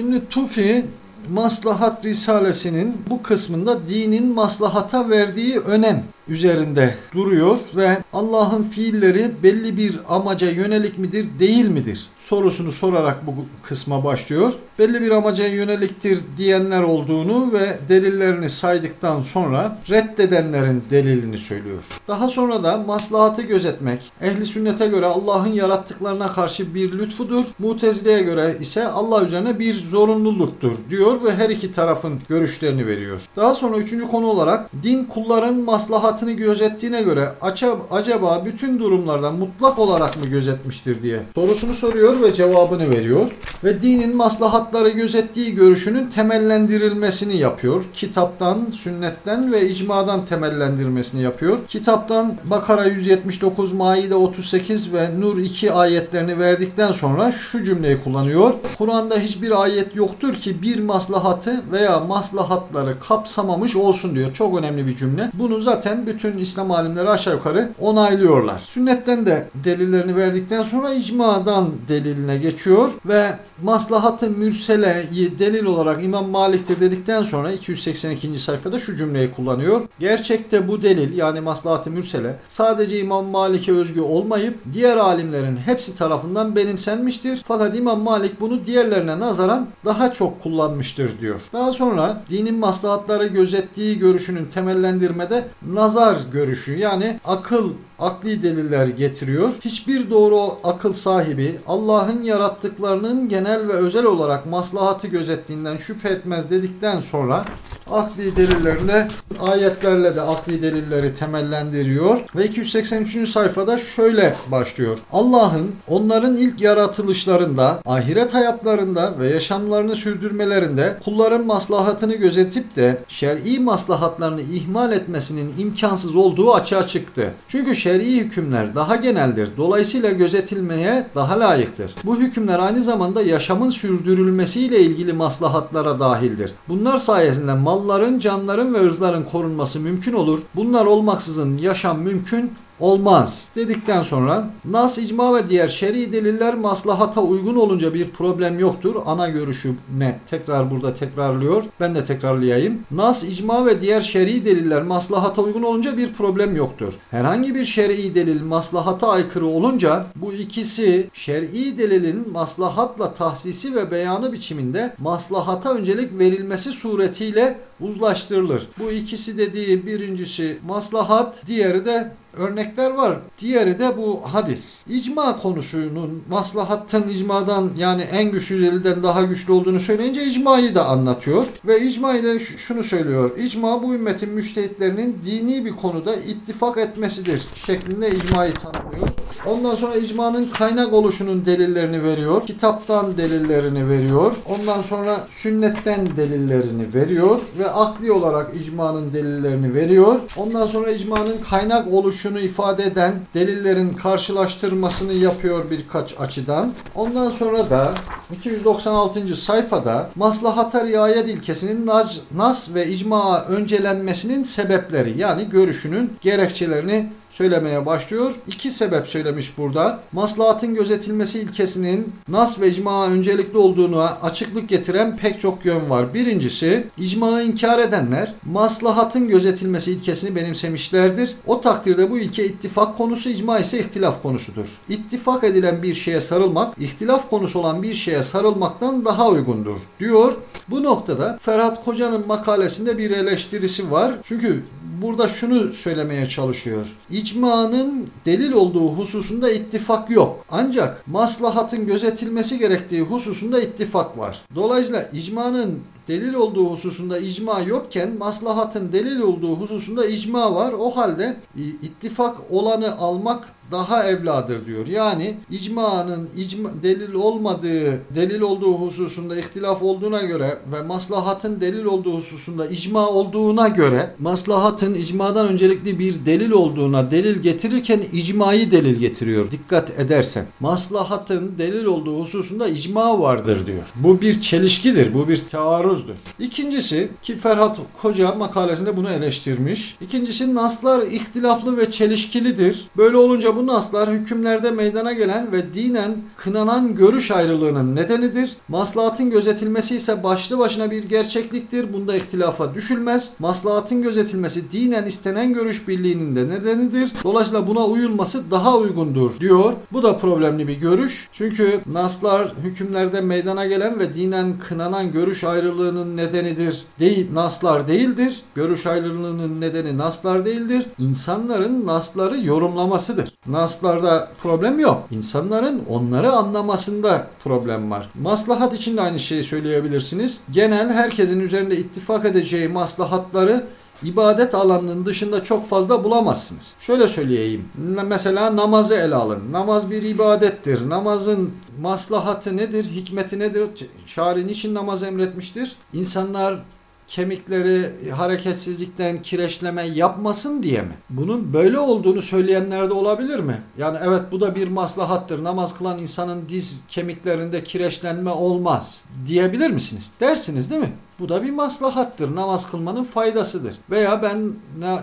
Şimdi Tufi Maslahat Risalesinin bu kısmında dinin maslahata verdiği önem üzerinde duruyor ve Allah'ın fiilleri belli bir amaca yönelik midir, değil midir sorusunu sorarak bu kısma başlıyor. Belli bir amaca yöneliktir diyenler olduğunu ve delillerini saydıktan sonra reddedenlerin delilini söylüyor. Daha sonra da maslahatı gözetmek, ehli sünnete göre Allah'ın yarattıklarına karşı bir lütfudur, mutezileye göre ise Allah üzerine bir zorunluluktur diyor ve her iki tarafın görüşlerini veriyor. Daha sonra üçüncü konu olarak din kulların maslahatını gözettiğine göre acaba bütün durumlarda mutlak olarak mı gözetmiştir diye sorusunu soruyor ve cevabını veriyor. Ve dinin maslahatları gözettiği görüşünün temellendirilmesini yapıyor. Kitaptan, sünnetten ve icmadan temellendirmesini yapıyor. Kitaptan Bakara 179, Maide 38 ve Nur 2 ayetlerini verdikten sonra şu cümleyi kullanıyor. Kur'an'da hiçbir ayet yoktur ki bir maslahatı veya maslahatları kapsamamış olsun diyor. Çok önemli bir cümle. Bunu zaten bütün İslam alimleri aşağı yukarı onaylıyorlar. Sünnetten de delillerini verdikten sonra icmadan deliline geçiyor ve maslahatı mürseleyi delil olarak İmam Malik'tir dedikten sonra 282. sayfada şu cümleyi kullanıyor. Gerçekte bu delil yani maslahatı mürsele sadece İmam Malik'e özgü olmayıp diğer alimlerin hepsi tarafından benimsenmiştir. Fakat İmam Malik bunu diğerlerine nazaran daha çok kullanmıştır diyor. Daha sonra dinin maslahatları gözettiği görüşünün temellendirmede nazar görüşü yani akıl akli deliller getiriyor. Hiçbir doğru akıl sahibi Allah'ın yarattıklarının genel ve özel olarak maslahatı gözettiğinden şüphe etmez dedikten sonra akli delillerine ayetlerle de akli delilleri temellendiriyor ve 283. sayfada şöyle başlıyor. Allah'ın onların ilk yaratılışlarında, ahiret hayatlarında ve yaşamlarını sürdürmelerinde kulların maslahatını gözetip de şer'i maslahatlarını ihmal etmesinin imkansız olduğu açığa çıktı. Çünkü şer'i hükümler daha geneldir. Dolayısıyla gözetilmeye daha layıktır. Bu hükümler aynı zamanda yaşamın sürdürülmesiyle ilgili maslahatlara dahildir. Bunlar sayesinde malların, canların ve ırzların korunması mümkün olur. Bunlar olmaksızın yaşam mümkün olmaz dedikten sonra nas, icma ve diğer şer'i deliller maslahata uygun olunca bir problem yoktur. Ana görüşü ne? Tekrar burada tekrarlıyor. Ben de tekrarlayayım. Nas, icma ve diğer şer'i deliller maslahata uygun olunca bir problem yoktur. Herhangi bir şer'i delil maslahata aykırı olunca bu ikisi şer'i delilin maslahatla tahsisi ve beyanı biçiminde maslahata öncelik verilmesi suretiyle uzlaştırılır. Bu ikisi dediği birincisi maslahat, diğeri de örnekler var. Diğeri de bu hadis. İcma konusunun maslahattan icmadan yani en güçlü delilden daha güçlü olduğunu söyleyince icmayı da anlatıyor. Ve icmayı da şunu söylüyor. İcma bu ümmetin müştehitlerinin dini bir konuda ittifak etmesidir şeklinde icmayı tanımlıyor. Ondan sonra icmanın kaynak oluşunun delillerini veriyor. Kitaptan delillerini veriyor. Ondan sonra sünnetten delillerini veriyor ve akli olarak icmanın delillerini veriyor. Ondan sonra icmanın kaynak oluşunu ifade eden delillerin karşılaştırmasını yapıyor birkaç açıdan. Ondan sonra da 296. sayfada maslahata riayet ilkesinin nas ve icma öncelenmesinin sebepleri yani görüşünün gerekçelerini söylemeye başlıyor. İki sebep söylemiş burada. Maslahatın gözetilmesi ilkesinin nas ve icma öncelikli olduğunu açıklık getiren pek çok yön var. Birincisi icmayı inkar edenler maslahatın gözetilmesi ilkesini benimsemişlerdir. O takdirde bu ilke ittifak konusu, icma ise ihtilaf konusudur. İttifak edilen bir şeye sarılmak, ihtilaf konusu olan bir şeye sarılmaktan daha uygundur diyor. Bu noktada Ferhat Koca'nın makalesinde bir eleştirisi var. Çünkü burada şunu söylemeye çalışıyor. İcmanın delil olduğu hususunda ittifak yok. Ancak maslahatın gözetilmesi gerektiği hususunda ittifak var. Dolayısıyla icmanın delil olduğu hususunda icma yokken maslahatın delil olduğu hususunda icma var. O halde ittifak olanı almak daha evladır diyor. Yani icmanın icma, delil olmadığı, delil olduğu hususunda ihtilaf olduğuna göre ve maslahatın delil olduğu hususunda icma olduğuna göre maslahatın icmadan öncelikli bir delil olduğuna delil getirirken icmayı delil getiriyor. Dikkat edersen. Maslahatın delil olduğu hususunda icma vardır diyor. Bu bir çelişkidir. Bu bir taarruzdur. İkincisi ki Ferhat Koca makalesinde bunu eleştirmiş. İkincisi naslar ihtilaflı ve çelişkilidir. Böyle olunca bu bu naslar hükümlerde meydana gelen ve dinen kınanan görüş ayrılığının nedenidir. Maslahatın gözetilmesi ise başlı başına bir gerçekliktir. Bunda ihtilafa düşülmez. Maslahatın gözetilmesi dinen istenen görüş birliğinin de nedenidir. Dolayısıyla buna uyulması daha uygundur diyor. Bu da problemli bir görüş. Çünkü naslar hükümlerde meydana gelen ve dinen kınanan görüş ayrılığının nedenidir. Değil, naslar değildir. Görüş ayrılığının nedeni naslar değildir. İnsanların nasları yorumlamasıdır. Naslarda problem yok. İnsanların onları anlamasında problem var. Maslahat için de aynı şeyi söyleyebilirsiniz. Genel herkesin üzerinde ittifak edeceği maslahatları ibadet alanının dışında çok fazla bulamazsınız. Şöyle söyleyeyim. Mesela namazı ele alın. Namaz bir ibadettir. Namazın maslahatı nedir? Hikmeti nedir? Şari niçin namaz emretmiştir? İnsanlar kemikleri hareketsizlikten kireçleme yapmasın diye mi? Bunun böyle olduğunu söyleyenler de olabilir mi? Yani evet bu da bir maslahattır. Namaz kılan insanın diz kemiklerinde kireçlenme olmaz diyebilir misiniz? Dersiniz değil mi? Bu da bir maslahattır. Namaz kılmanın faydasıdır. Veya ben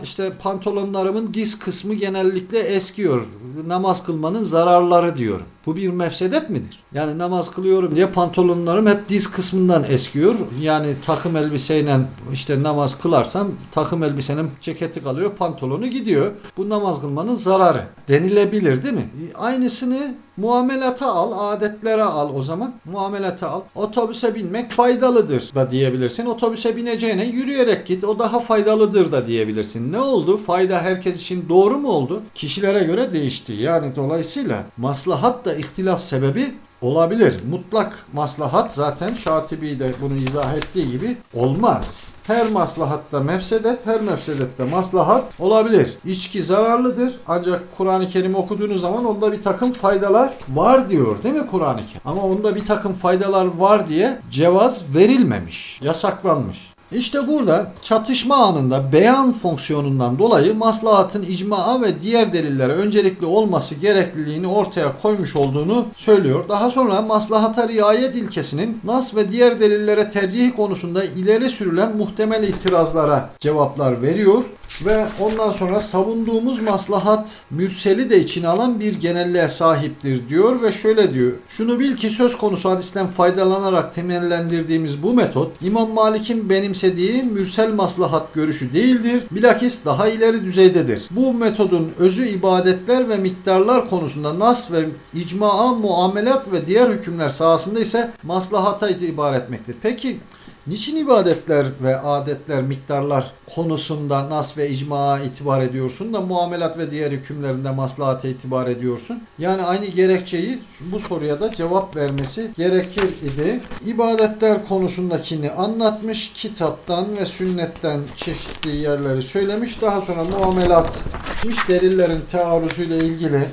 işte pantolonlarımın diz kısmı genellikle eskiyor. Namaz kılmanın zararları diyorum. Bu bir mefsedet midir? Yani namaz kılıyorum diye pantolonlarım hep diz kısmından eskiyor. Yani takım elbiseyle işte namaz kılarsam takım elbisenin ceketi kalıyor, pantolonu gidiyor. Bu namaz kılmanın zararı denilebilir değil mi? Aynısını muamelata al, adetlere al o zaman. Muamelata al. Otobüse binmek faydalıdır da diyebilirsin. Otobüse bineceğine yürüyerek git. O daha faydalıdır da diyebilirsin. Ne oldu? Fayda herkes için doğru mu oldu? Kişilere göre değişti. Yani dolayısıyla maslahat da ihtilaf sebebi olabilir. Mutlak maslahat zaten Şatibi de bunu izah ettiği gibi olmaz. Her maslahatta mefsedet, her mefsedette maslahat olabilir. İçki zararlıdır ancak Kur'an-ı Kerim okuduğunuz zaman onda bir takım faydalar var diyor değil mi Kur'an-ı Kerim? Ama onda bir takım faydalar var diye cevaz verilmemiş, yasaklanmış. İşte burada çatışma anında beyan fonksiyonundan dolayı maslahatın icmaa ve diğer delillere öncelikli olması gerekliliğini ortaya koymuş olduğunu söylüyor. Daha sonra maslahata riayet ilkesinin nas ve diğer delillere tercihi konusunda ileri sürülen muhtemel itirazlara cevaplar veriyor ve ondan sonra savunduğumuz maslahat mürseli de içine alan bir genelliğe sahiptir diyor ve şöyle diyor. Şunu bil ki söz konusu hadisten faydalanarak temellendirdiğimiz bu metot İmam Malik'in benimsediği mürsel maslahat görüşü değildir. Bilakis daha ileri düzeydedir. Bu metodun özü ibadetler ve miktarlar konusunda nas ve icmaa, muamelat ve diğer hükümler sahasında ise maslahata itibar etmektir. Peki Niçin ibadetler ve adetler, miktarlar konusunda nas ve icmaa itibar ediyorsun da muamelat ve diğer hükümlerinde maslahata itibar ediyorsun? Yani aynı gerekçeyi bu soruya da cevap vermesi gerekir idi. İbadetler konusundakini anlatmış, kitaptan ve sünnetten çeşitli yerleri söylemiş. Daha sonra muamelat, delillerin taarruzuyla ilgili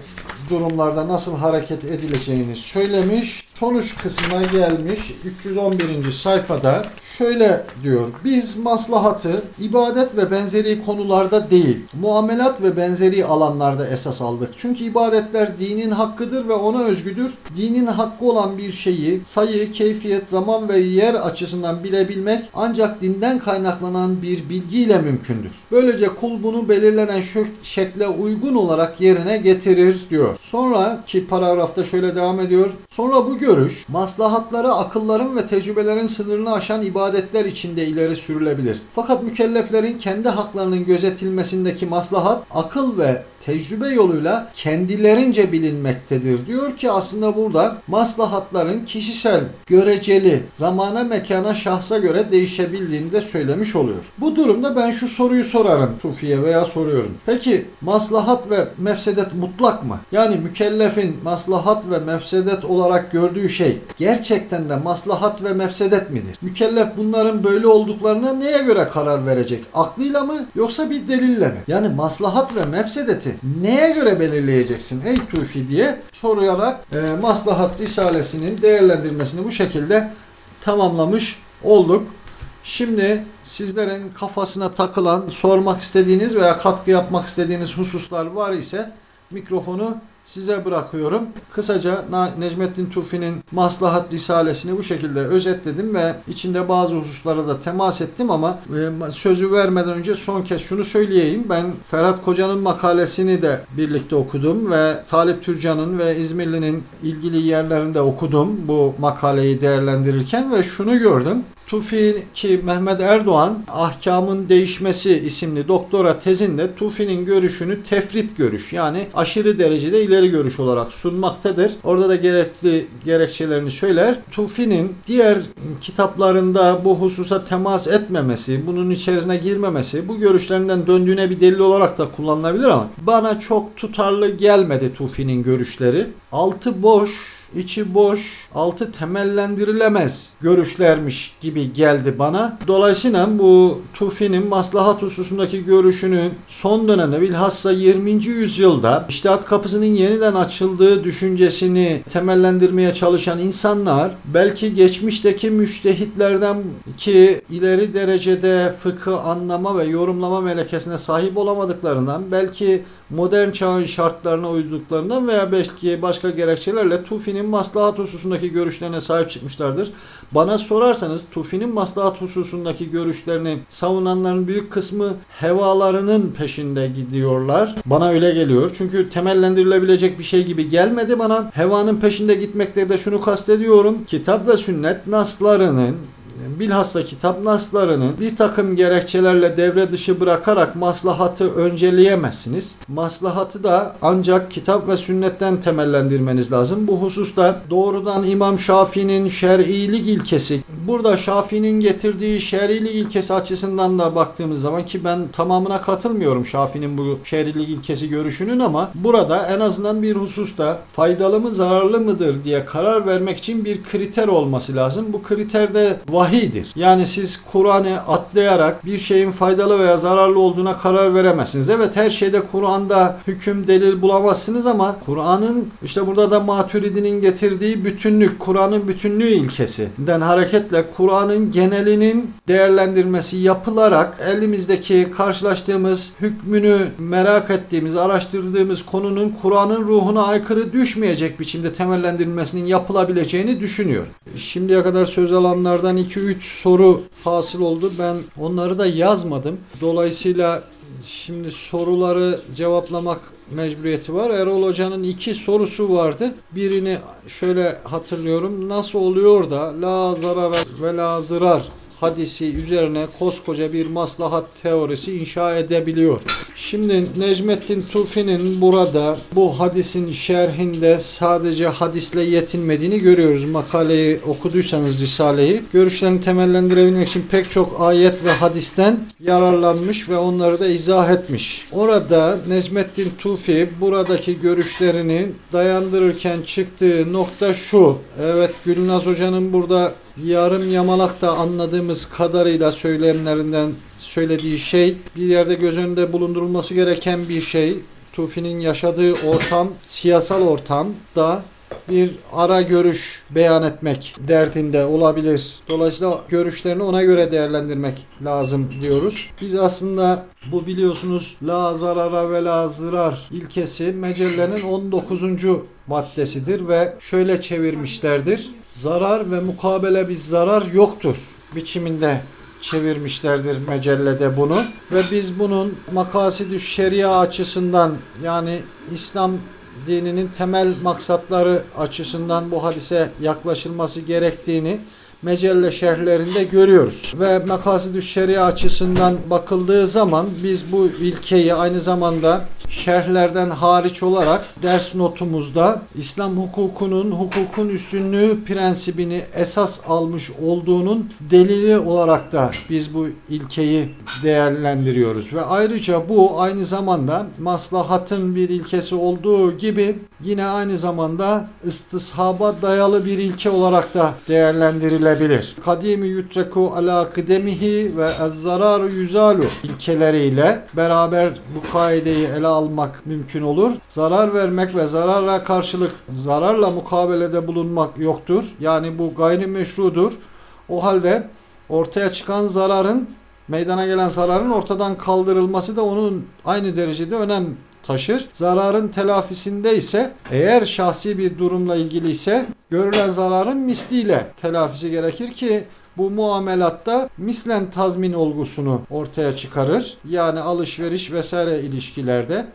durumlarda nasıl hareket edileceğini söylemiş. Sonuç kısmına gelmiş 311. sayfada şöyle diyor. Biz maslahatı ibadet ve benzeri konularda değil, muamelat ve benzeri alanlarda esas aldık. Çünkü ibadetler dinin hakkıdır ve ona özgüdür. Dinin hakkı olan bir şeyi sayı, keyfiyet, zaman ve yer açısından bilebilmek ancak dinden kaynaklanan bir bilgiyle mümkündür. Böylece kul bunu belirlenen şekle uygun olarak yerine getirir diyor. Sonra ki paragrafta şöyle devam ediyor. Sonra bu görüş maslahatları akılların ve tecrübelerin sınırını aşan ibadetler içinde ileri sürülebilir. Fakat mükelleflerin kendi haklarının gözetilmesindeki maslahat akıl ve tecrübe yoluyla kendilerince bilinmektedir. Diyor ki aslında burada maslahatların kişisel, göreceli, zamana, mekana, şahsa göre değişebildiğini de söylemiş oluyor. Bu durumda ben şu soruyu sorarım Sufi'ye veya soruyorum. Peki maslahat ve mefsedet mutlak mı? Yani mükellefin maslahat ve mefsedet olarak gördüğü şey gerçekten de maslahat ve mefsedet midir? Mükellef bunların böyle olduklarına neye göre karar verecek? Aklıyla mı yoksa bir delille mi? Yani maslahat ve mefsedeti neye göre belirleyeceksin ey Tufi diye soruyarak e, Maslahat Risalesinin değerlendirmesini bu şekilde tamamlamış olduk. Şimdi sizlerin kafasına takılan, sormak istediğiniz veya katkı yapmak istediğiniz hususlar var ise mikrofonu size bırakıyorum. Kısaca Necmettin Tufi'nin Maslahat Risalesini bu şekilde özetledim ve içinde bazı hususlara da temas ettim ama e, sözü vermeden önce son kez şunu söyleyeyim. Ben Ferhat Koca'nın makalesini de birlikte okudum ve Talip Türcan'ın ve İzmirli'nin ilgili yerlerinde okudum bu makaleyi değerlendirirken ve şunu gördüm. Tufi ki Mehmet Erdoğan ahkamın değişmesi isimli doktora tezinde Tufi'nin görüşünü tefrit görüş yani aşırı derecede ileri görüş olarak sunmaktadır. Orada da gerekli gerekçelerini söyler. Tufi'nin diğer kitaplarında bu hususa temas etmemesi, bunun içerisine girmemesi bu görüşlerinden döndüğüne bir delil olarak da kullanılabilir ama bana çok tutarlı gelmedi Tufi'nin görüşleri. Altı boş içi boş, altı temellendirilemez görüşlermiş gibi geldi bana. Dolayısıyla bu Tufi'nin maslahat hususundaki görüşünü son dönemde bilhassa 20. yüzyılda iştihat kapısının yeniden açıldığı düşüncesini temellendirmeye çalışan insanlar belki geçmişteki müştehitlerden ki ileri derecede fıkı anlama ve yorumlama melekesine sahip olamadıklarından belki modern çağın şartlarına uyduklarından veya belki başka gerekçelerle Tufi'nin maslahat hususundaki görüşlerine sahip çıkmışlardır. Bana sorarsanız Tufi'nin maslahat hususundaki görüşlerini savunanların büyük kısmı hevalarının peşinde gidiyorlar. Bana öyle geliyor. Çünkü temellendirilebilecek bir şey gibi gelmedi bana. Hevanın peşinde gitmekte de şunu kastediyorum. Kitap ve sünnet naslarının bilhassa kitap naslarını bir takım gerekçelerle devre dışı bırakarak maslahatı önceleyemezsiniz. Maslahatı da ancak kitap ve sünnetten temellendirmeniz lazım. Bu hususta doğrudan İmam Şafii'nin şer'ilik ilkesi, burada Şafii'nin getirdiği şer'ilik ilkesi açısından da baktığımız zaman ki ben tamamına katılmıyorum Şafii'nin bu şer'ilik ilkesi görüşünün ama burada en azından bir hususta faydalı mı zararlı mıdır diye karar vermek için bir kriter olması lazım. Bu kriterde vahidir. Yani siz Kur'an'ı atlayarak bir şeyin faydalı veya zararlı olduğuna karar veremezsiniz. Evet her şeyde Kur'an'da hüküm delil bulamazsınız ama Kur'an'ın işte burada da Maturidi'nin getirdiği bütünlük, Kur'an'ın bütünlüğü ilkesinden hareketle Kur'an'ın genelinin değerlendirmesi yapılarak elimizdeki karşılaştığımız hükmünü merak ettiğimiz, araştırdığımız konunun Kur'an'ın ruhuna aykırı düşmeyecek biçimde temellendirilmesinin yapılabileceğini düşünüyor. Şimdiye kadar söz alanlardan 2-3 soru hasıl oldu. Ben onları da yazmadım. Dolayısıyla şimdi soruları cevaplamak mecburiyeti var. Erol Hoca'nın iki sorusu vardı. Birini şöyle hatırlıyorum. Nasıl oluyor da la zarara ve la zırar hadisi üzerine koskoca bir maslahat teorisi inşa edebiliyor. Şimdi Necmettin Tufi'nin burada bu hadisin şerhinde sadece hadisle yetinmediğini görüyoruz. Makaleyi okuduysanız Risale'yi görüşlerini temellendirebilmek için pek çok ayet ve hadisten yararlanmış ve onları da izah etmiş. Orada Necmettin Tufi buradaki görüşlerini dayandırırken çıktığı nokta şu. Evet Gülnaz Hoca'nın burada yarım yamalak da anladığımız kadarıyla söylemlerinden söylediği şey bir yerde göz önünde bulundurulması gereken bir şey. Tufi'nin yaşadığı ortam, siyasal ortam da bir ara görüş beyan etmek derdinde olabilir. Dolayısıyla görüşlerini ona göre değerlendirmek lazım diyoruz. Biz aslında bu biliyorsunuz la zarara ve la zırar ilkesi mecellenin 19. maddesidir ve şöyle çevirmişlerdir. Zarar ve mukabele bir zarar yoktur biçiminde çevirmişlerdir mecellede bunu ve biz bunun makasidü şeria açısından yani İslam dininin temel maksatları açısından bu hadise yaklaşılması gerektiğini mecelle şerhlerinde görüyoruz. Ve makasidü şeria açısından bakıldığı zaman biz bu ilkeyi aynı zamanda şerhlerden hariç olarak ders notumuzda İslam hukukunun hukukun üstünlüğü prensibini esas almış olduğunun delili olarak da biz bu ilkeyi değerlendiriyoruz. Ve ayrıca bu aynı zamanda maslahatın bir ilkesi olduğu gibi yine aynı zamanda istishaba dayalı bir ilke olarak da değerlendirilebilir. Kadimi yutreku ala kıdemihi ve ezzararu yüzalu ilkeleriyle beraber bu kaideyi ele almak mümkün olur. Zarar vermek ve zararla karşılık zararla mukabelede bulunmak yoktur. Yani bu gayrimeşrudur. O halde ortaya çıkan zararın meydana gelen zararın ortadan kaldırılması da onun aynı derecede önem taşır. Zararın telafisinde ise eğer şahsi bir durumla ilgili ise görülen zararın misliyle telafisi gerekir ki bu muamelatta mislen tazmin olgusunu ortaya çıkarır. Yani alışveriş vesaire ilişkilerde.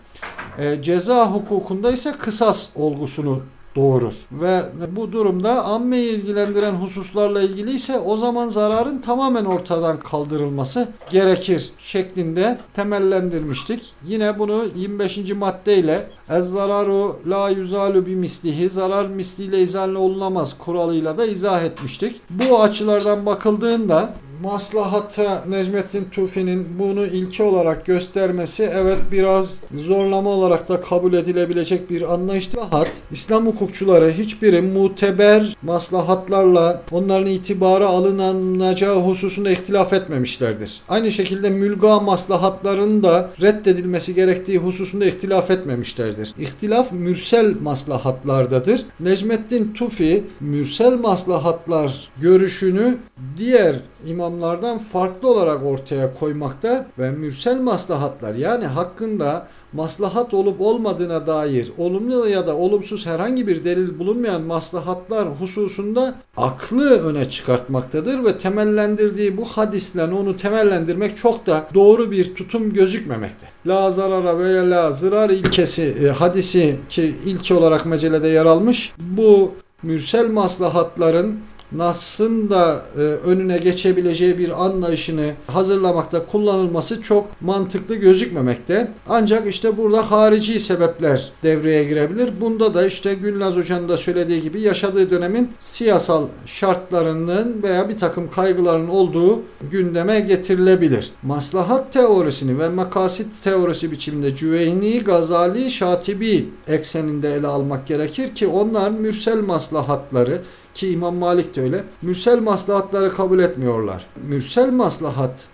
E, ceza hukukunda ise kısas olgusunu doğurur. Ve bu durumda ammeyi ilgilendiren hususlarla ilgili ise o zaman zararın tamamen ortadan kaldırılması gerekir şeklinde temellendirmiştik. Yine bunu 25. maddeyle ez zararu la yuzalu bi mislihi zarar misliyle izale olunamaz kuralıyla da izah etmiştik. Bu açılardan bakıldığında maslahata Necmettin Tufi'nin bunu ilke olarak göstermesi evet biraz zorlama olarak da kabul edilebilecek bir anlayıştı. Hat İslam hukukçuları hiçbiri muteber maslahatlarla onların itibara alınacağı hususunda ihtilaf etmemişlerdir. Aynı şekilde mülga maslahatların da reddedilmesi gerektiği hususunda ihtilaf etmemişlerdir. İhtilaf mürsel maslahatlardadır. Necmettin Tufi mürsel maslahatlar görüşünü diğer imamlardan farklı olarak ortaya koymakta ve mürsel maslahatlar yani hakkında maslahat olup olmadığına dair olumlu ya da olumsuz herhangi bir delil bulunmayan maslahatlar hususunda aklı öne çıkartmaktadır ve temellendirdiği bu hadisle onu temellendirmek çok da doğru bir tutum gözükmemekte. La zarara veya la zırar ilkesi e, hadisi ki ilke olarak mecelede yer almış bu mürsel maslahatların Nas'ın da e, önüne geçebileceği bir anlayışını hazırlamakta kullanılması çok mantıklı gözükmemekte. Ancak işte burada harici sebepler devreye girebilir. Bunda da işte Gülnaz Hoca'nın da söylediği gibi yaşadığı dönemin siyasal şartlarının veya bir takım kaygıların olduğu gündeme getirilebilir. Maslahat teorisini ve makasit teorisi biçiminde Cüveyni, Gazali, Şatibi ekseninde ele almak gerekir ki onlar mürsel maslahatları ki İmam Malik de öyle. Mürsel maslahatları kabul etmiyorlar. Mürsel maslahat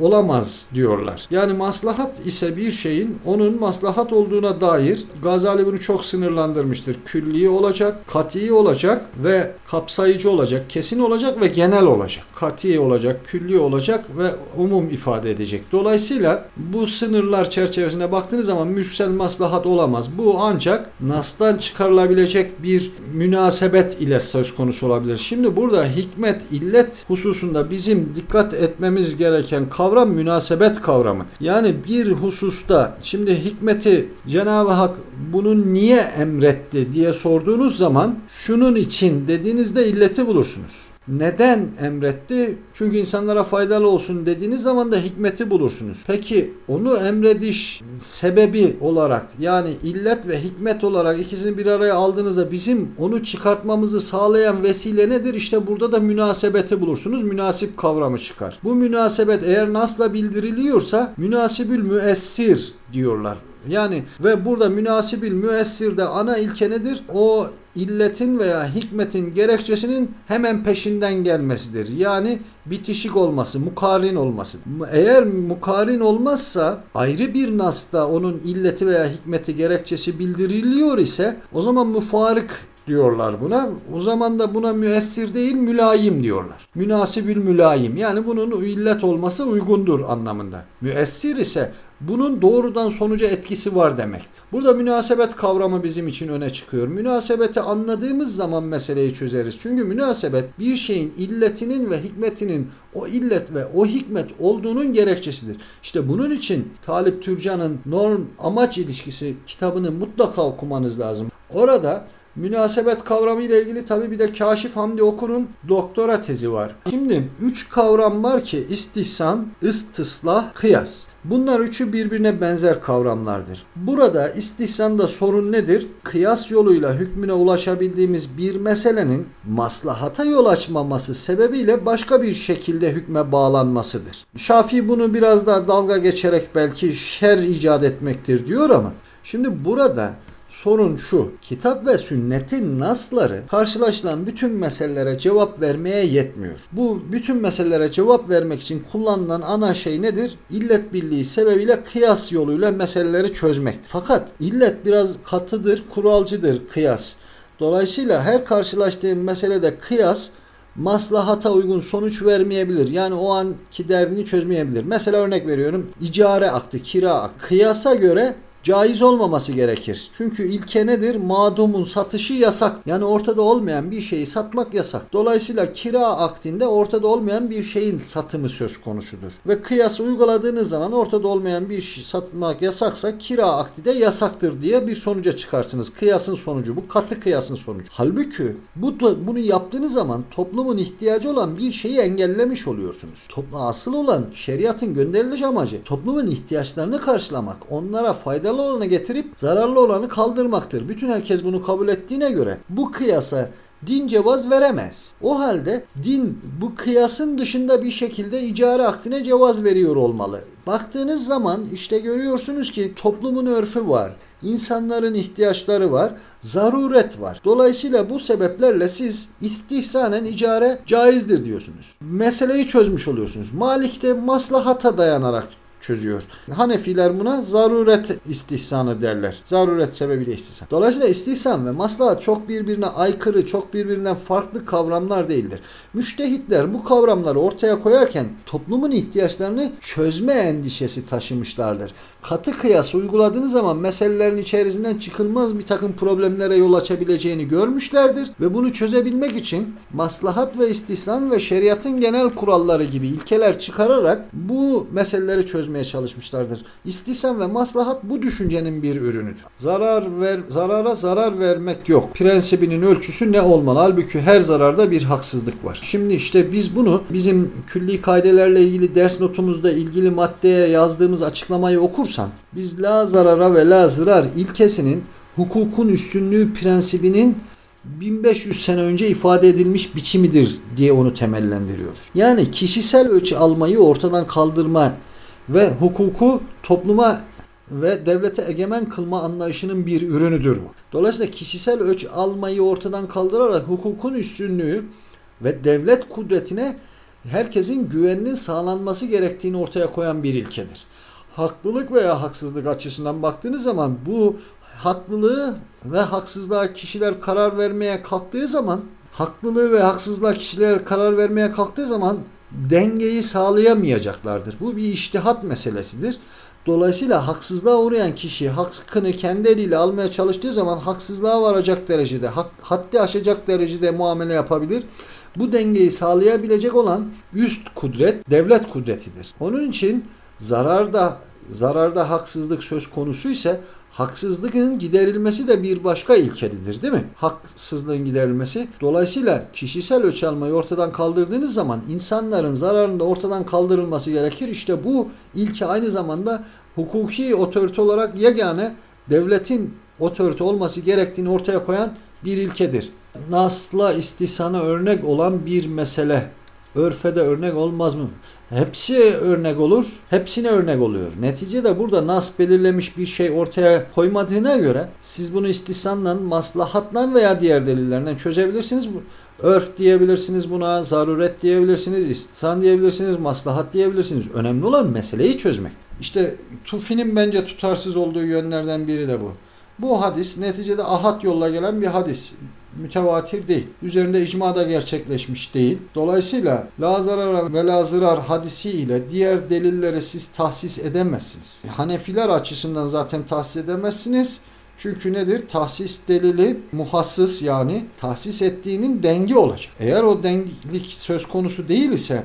olamaz diyorlar. Yani maslahat ise bir şeyin onun maslahat olduğuna dair Gazali bunu çok sınırlandırmıştır. Külli olacak, kati olacak ve kapsayıcı olacak, kesin olacak ve genel olacak. Kati olacak, külli olacak ve umum ifade edecek. Dolayısıyla bu sınırlar çerçevesinde baktığınız zaman mürsel maslahat olamaz. Bu ancak nastan çıkarılabilecek bir münasebet ile söz konusu olabilir. Şimdi burada hikmet, illet hususunda bizim dikkat etmemiz gereken gereken kavram münasebet kavramıdır. Yani bir hususta şimdi hikmeti Cenab-ı Hak bunu niye emretti diye sorduğunuz zaman şunun için dediğinizde illeti bulursunuz. Neden emretti? Çünkü insanlara faydalı olsun dediğiniz zaman da hikmeti bulursunuz. Peki onu emrediş sebebi olarak yani illet ve hikmet olarak ikisini bir araya aldığınızda bizim onu çıkartmamızı sağlayan vesile nedir? İşte burada da münasebeti bulursunuz. Münasip kavramı çıkar. Bu münasebet eğer nasla bildiriliyorsa münasibül müessir diyorlar. Yani ve burada münasibil müessirde ana ilke nedir? O illetin veya hikmetin gerekçesinin hemen peşinden gelmesidir. Yani bitişik olması, mukarin olması. Eğer mukarin olmazsa ayrı bir nasta onun illeti veya hikmeti gerekçesi bildiriliyor ise o zaman müfarık diyorlar buna. O zaman da buna müessir değil mülayim diyorlar. Münasibül mülayim. Yani bunun illet olması uygundur anlamında. Müessir ise bunun doğrudan sonuca etkisi var demektir. Burada münasebet kavramı bizim için öne çıkıyor. Münasebeti anladığımız zaman meseleyi çözeriz. Çünkü münasebet bir şeyin illetinin ve hikmetinin o illet ve o hikmet olduğunun gerekçesidir. İşte bunun için Talip Türcan'ın norm amaç ilişkisi kitabını mutlaka okumanız lazım. Orada Münasebet kavramı ile ilgili tabi bir de Kaşif Hamdi Okur'un doktora tezi var. Şimdi üç kavram var ki istihsan, istislah, kıyas. Bunlar üçü birbirine benzer kavramlardır. Burada istihsanda sorun nedir? Kıyas yoluyla hükmüne ulaşabildiğimiz bir meselenin maslahata yol açmaması sebebiyle başka bir şekilde hükme bağlanmasıdır. Şafii bunu biraz daha dalga geçerek belki şer icat etmektir diyor ama şimdi burada Sorun şu, kitap ve sünnetin nasları karşılaşılan bütün meselelere cevap vermeye yetmiyor. Bu bütün meselelere cevap vermek için kullanılan ana şey nedir? İllet birliği sebebiyle kıyas yoluyla meseleleri çözmektir. Fakat illet biraz katıdır, kuralcıdır kıyas. Dolayısıyla her karşılaştığım meselede kıyas maslahata uygun sonuç vermeyebilir. Yani o anki derdini çözmeyebilir. Mesela örnek veriyorum. İcare aktı, kira aktı. Kıyasa göre caiz olmaması gerekir. Çünkü ilke nedir? Mağdumun satışı yasak. Yani ortada olmayan bir şeyi satmak yasak. Dolayısıyla kira akdinde ortada olmayan bir şeyin satımı söz konusudur. Ve kıyası uyguladığınız zaman ortada olmayan bir şey satmak yasaksa kira akdi de yasaktır diye bir sonuca çıkarsınız. Kıyasın sonucu bu katı kıyasın sonucu. Halbuki bu bunu yaptığınız zaman toplumun ihtiyacı olan bir şeyi engellemiş oluyorsunuz. Toplu asıl olan şeriatın gönderiliş amacı toplumun ihtiyaçlarını karşılamak, onlara faydalı olanı getirip zararlı olanı kaldırmaktır. Bütün herkes bunu kabul ettiğine göre bu kıyasa din cevaz veremez. O halde din bu kıyasın dışında bir şekilde icare akdine cevaz veriyor olmalı. Baktığınız zaman işte görüyorsunuz ki toplumun örfü var. insanların ihtiyaçları var. Zaruret var. Dolayısıyla bu sebeplerle siz istihsanen icare caizdir diyorsunuz. Meseleyi çözmüş oluyorsunuz. Malik de maslahata dayanarak çözüyor. Hanefiler buna zaruret istihsanı derler. Zaruret sebebiyle istihsan. Dolayısıyla istihsan ve maslahat çok birbirine aykırı, çok birbirinden farklı kavramlar değildir. Müştehitler bu kavramları ortaya koyarken toplumun ihtiyaçlarını çözme endişesi taşımışlardır. Katı kıyas uyguladığınız zaman meselelerin içerisinden çıkılmaz bir takım problemlere yol açabileceğini görmüşlerdir ve bunu çözebilmek için maslahat ve istihsan ve şeriatın genel kuralları gibi ilkeler çıkararak bu meseleleri çözmeye çalışmışlardır. İstihsan ve maslahat bu düşüncenin bir ürünüdür. Zarar ver, zarara zarar vermek yok. Prensibinin ölçüsü ne olmalı? Halbuki her zararda bir haksızlık var. Şimdi işte biz bunu bizim külli kaidelerle ilgili ders notumuzda ilgili maddeye yazdığımız açıklamayı okursan biz la zarara ve la zarar ilkesinin hukukun üstünlüğü prensibinin 1500 sene önce ifade edilmiş biçimidir diye onu temellendiriyoruz. Yani kişisel ölçü almayı ortadan kaldırma ve hukuku topluma ve devlete egemen kılma anlayışının bir ürünüdür bu. Dolayısıyla kişisel ölç almayı ortadan kaldırarak hukukun üstünlüğü ve devlet kudretine herkesin güveninin sağlanması gerektiğini ortaya koyan bir ilkedir. Haklılık veya haksızlık açısından baktığınız zaman bu haklılığı ve haksızlığa kişiler karar vermeye kalktığı zaman haklılığı ve haksızlığa kişiler karar vermeye kalktığı zaman dengeyi sağlayamayacaklardır. Bu bir iştihat meselesidir. Dolayısıyla haksızlığa uğrayan kişi hakkını kendi eliyle almaya çalıştığı zaman haksızlığa varacak derecede, haddi aşacak derecede muamele yapabilir. Bu dengeyi sağlayabilecek olan üst kudret devlet kudretidir. Onun için zararda zararda haksızlık söz konusu ise haksızlığın giderilmesi de bir başka ilkedidir değil mi? Haksızlığın giderilmesi. Dolayısıyla kişisel ölçü almayı ortadan kaldırdığınız zaman insanların zararının da ortadan kaldırılması gerekir. İşte bu ilke aynı zamanda hukuki otorite olarak yegane devletin otorite olması gerektiğini ortaya koyan bir ilkedir. Nasla istihsana örnek olan bir mesele. Örfede örnek olmaz mı? Hepsi örnek olur, hepsine örnek oluyor. Neticede burada nas belirlemiş bir şey ortaya koymadığına göre siz bunu istihsanla, maslahatla veya diğer delillerden çözebilirsiniz. Örf diyebilirsiniz buna, zaruret diyebilirsiniz, istihsan diyebilirsiniz, maslahat diyebilirsiniz. Önemli olan meseleyi çözmek. İşte Tufi'nin bence tutarsız olduğu yönlerden biri de bu. Bu hadis neticede ahat yolla gelen bir hadis mütevatir değil. Üzerinde icma da gerçekleşmiş değil. Dolayısıyla la zarar ve la zirar hadisi ile diğer delilleri siz tahsis edemezsiniz. Hanefiler açısından zaten tahsis edemezsiniz. Çünkü nedir? Tahsis delili muhassıs yani tahsis ettiğinin dengi olacak. Eğer o dengilik söz konusu değil ise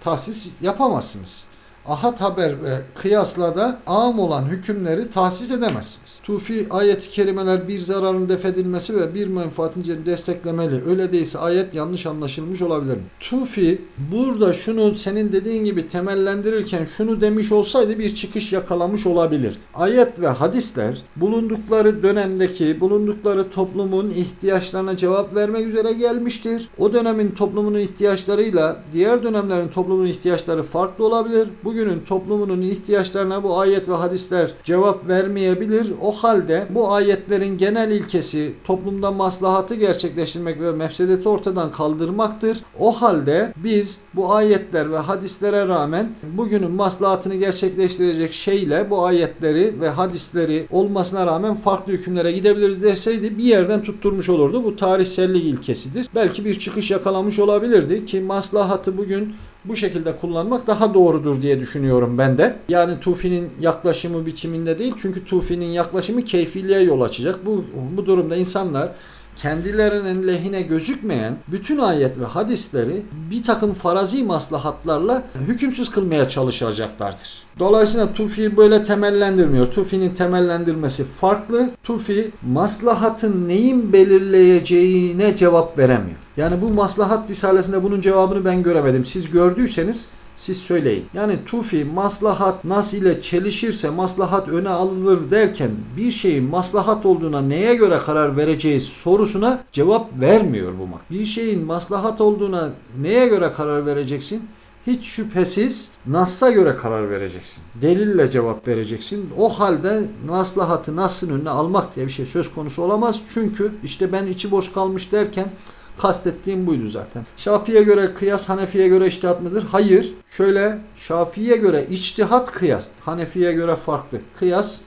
tahsis yapamazsınız ahad haber ve kıyasla da am olan hükümleri tahsis edemezsiniz. Tufi ayet-i kerimeler bir zararın defedilmesi ve bir menfaatin desteklemeli. Öyle değilse ayet yanlış anlaşılmış olabilir? Tufi burada şunu senin dediğin gibi temellendirirken şunu demiş olsaydı bir çıkış yakalamış olabilirdi. Ayet ve hadisler bulundukları dönemdeki bulundukları toplumun ihtiyaçlarına cevap vermek üzere gelmiştir. O dönemin toplumunun ihtiyaçlarıyla diğer dönemlerin toplumunun ihtiyaçları farklı olabilir. Bu bugünün toplumunun ihtiyaçlarına bu ayet ve hadisler cevap vermeyebilir. O halde bu ayetlerin genel ilkesi toplumda maslahatı gerçekleştirmek ve mefsedeti ortadan kaldırmaktır. O halde biz bu ayetler ve hadislere rağmen bugünün maslahatını gerçekleştirecek şeyle bu ayetleri ve hadisleri olmasına rağmen farklı hükümlere gidebiliriz deseydi bir yerden tutturmuş olurdu. Bu tarihsellik ilkesidir. Belki bir çıkış yakalamış olabilirdi ki maslahatı bugün bu şekilde kullanmak daha doğrudur diye düşünüyorum ben de. Yani Tufi'nin yaklaşımı biçiminde değil çünkü Tufi'nin yaklaşımı keyfiliğe yol açacak. Bu, bu durumda insanlar kendilerinin lehine gözükmeyen bütün ayet ve hadisleri bir takım farazi maslahatlarla hükümsüz kılmaya çalışacaklardır. Dolayısıyla Tufi'yi böyle temellendirmiyor. Tufi'nin temellendirmesi farklı. Tufi maslahatın neyin belirleyeceğine cevap veremiyor. Yani bu maslahat risalesinde bunun cevabını ben göremedim. Siz gördüyseniz siz söyleyin. Yani Tufi maslahat nas ile çelişirse maslahat öne alınır derken bir şeyin maslahat olduğuna neye göre karar vereceği sorusuna cevap vermiyor bu mak. Bir şeyin maslahat olduğuna neye göre karar vereceksin? Hiç şüphesiz Nas'a göre karar vereceksin. Delille cevap vereceksin. O halde maslahatı Nas'ın önüne almak diye bir şey söz konusu olamaz. Çünkü işte ben içi boş kalmış derken kastettiğim buydu zaten. Şafii'ye göre kıyas Hanefi'ye göre içtihat mıdır? Hayır. Şöyle Şafii'ye göre içtihat kıyas. Hanefi'ye göre farklı. Kıyas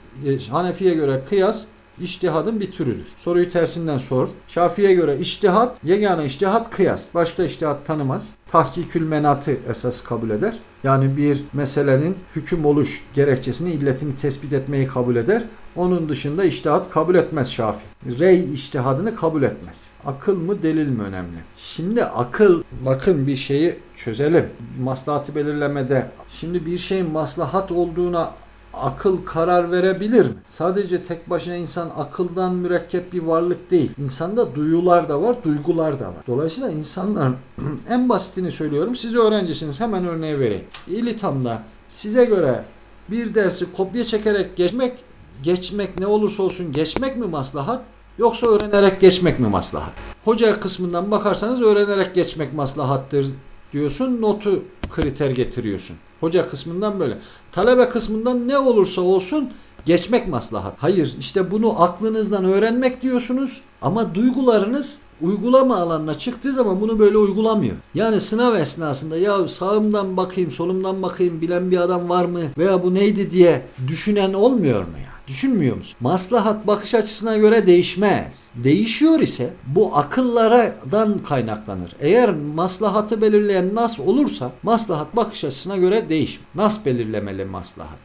Hanefi'ye göre kıyas İçtihadın bir türüdür. Soruyu tersinden sor. Şafii'ye göre içtihat, yegane içtihat kıyas. Başka içtihat tanımaz. Tahkikül menatı esas kabul eder. Yani bir meselenin hüküm oluş gerekçesini, illetini tespit etmeyi kabul eder. Onun dışında içtihat kabul etmez Şafi. Rey içtihadını kabul etmez. Akıl mı delil mi önemli? Şimdi akıl, bakın bir şeyi çözelim. Maslahatı belirlemede. Şimdi bir şeyin maslahat olduğuna akıl karar verebilir mi? Sadece tek başına insan akıldan mürekkep bir varlık değil. İnsanda duyular da var, duygular da var. Dolayısıyla insanlar en basitini söylüyorum. Siz öğrencisiniz. Hemen örneği vereyim. İlitamda size göre bir dersi kopya çekerek geçmek, geçmek ne olursa olsun geçmek mi maslahat? Yoksa öğrenerek geçmek mi maslahat? Hoca kısmından bakarsanız öğrenerek geçmek maslahattır diyorsun. Notu kriter getiriyorsun. Hoca kısmından böyle. Talebe kısmından ne olursa olsun geçmek maslahat. Hayır işte bunu aklınızdan öğrenmek diyorsunuz ama duygularınız uygulama alanına çıktığı zaman bunu böyle uygulamıyor. Yani sınav esnasında ya sağımdan bakayım solumdan bakayım bilen bir adam var mı veya bu neydi diye düşünen olmuyor mu? Düşünmüyor musun? Maslahat bakış açısına göre değişmez. Değişiyor ise bu akıllardan kaynaklanır. Eğer maslahatı belirleyen nas olursa maslahat bakış açısına göre değişmez. Nas belirlemeli maslahat.